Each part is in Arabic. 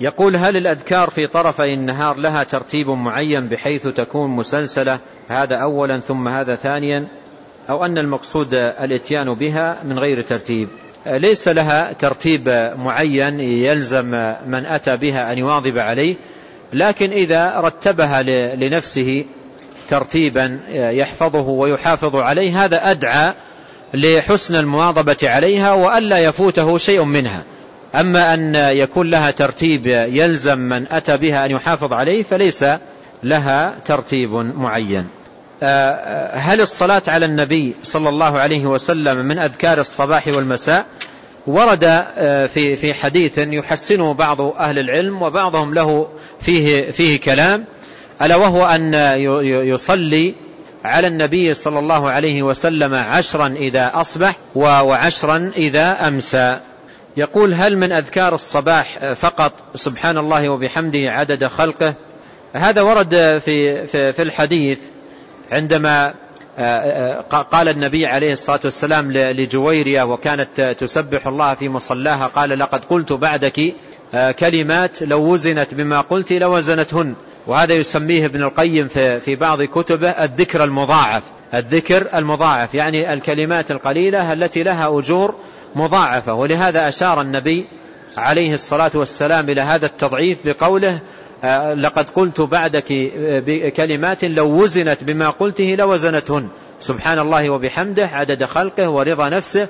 يقول هل الأذكار في طرفي النهار لها ترتيب معين بحيث تكون مسلسلة هذا أولا ثم هذا ثانيا؟ أو أن المقصود الإتيان بها من غير ترتيب؟ ليس لها ترتيب معين يلزم من أتى بها أن يواظب عليه لكن إذا رتبها لنفسه ترتيبا يحفظه ويحافظ عليه هذا أدعى لحسن المواظبة عليها وألا يفوته شيء منها. أما أن يكون لها ترتيب يلزم من أتى بها أن يحافظ عليه فليس لها ترتيب معين. هل الصلاة على النبي صلى الله عليه وسلم من أذكار الصباح والمساء؟ ورد في في حديث يحسنه بعض أهل العلم وبعضهم له فيه فيه كلام ألا وهو أن يصلي على النبي صلى الله عليه وسلم عشرا إذا أصبح وعشرا إذا أمسى. يقول هل من أذكار الصباح فقط سبحان الله وبحمده عدد خلقه؟ هذا ورد في, في, في الحديث عندما قال النبي عليه الصلاة والسلام لجويرية وكانت تسبح الله في مصلاها قال لقد قلت بعدك كلمات لو وزنت بما قلت لوزنتهن. وهذا يسميه ابن القيم في بعض كتبه الذكر المضاعف. الذكر المضاعف يعني الكلمات القليلة التي لها أجور مضاعفة. ولهذا أشار النبي عليه الصلاة والسلام إلى هذا التضعيف بقوله لقد قلت بعدك بكلمات لو وزنت بما قلته لوزنتهن. سبحان الله وبحمده عدد خلقه ورضا نفسه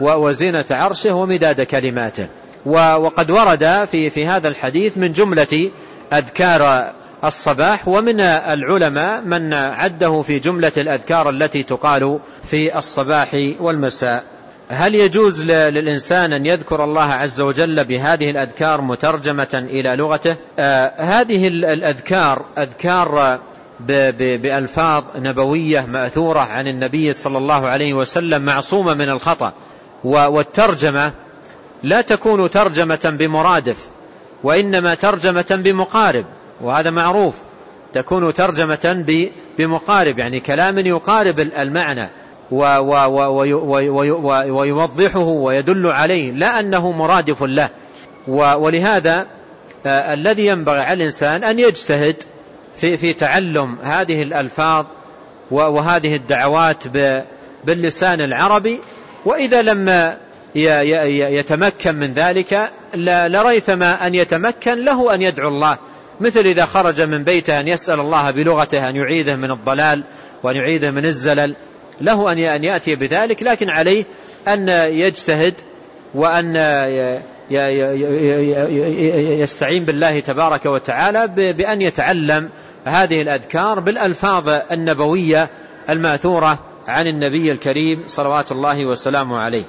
وزينة عرشه ومداد كلماته. وقد ورد في في هذا الحديث من جملة أذكار الصباح ومن العلماء من عده في جملة الأذكار التي تقال في الصباح والمساء. هل يجوز للإنسان أن يذكر الله عز وجل بهذه الأذكار مترجمة إلى لغته؟ آه هذه الأذكار أذكار بألفاظ نبوية مأثورة عن النبي صلى الله عليه وسلم معصومة من الخطأ والترجمة لا تكون ترجمة بمرادف وإنما ترجمة بمقارب وهذا معروف تكون ترجمة بمقارب يعني كلام يقارب المعنى. ويوضحه ويدل عليه لا أنه مرادف له. ولهذا الذي ينبغي على الإنسان أن يجتهد في, في تعلم هذه الألفاظ وهذه الدعوات باللسان العربي. وإذا لم يتمكن من ذلك لريثما أن يتمكن له أن يدعو الله. مثل إذا خرج من بيته أن يسأل الله بلغته أن يعيده من الضلال وأن يعيده من الزلل. له أن يأتي بذلك لكن عليه أن يجتهد وأن يستعين بالله تبارك وتعالى بأن يتعلم هذه الأذكار بالألفاظ النبوية الماثورة عن النبي الكريم صلوات الله وسلامه عليه.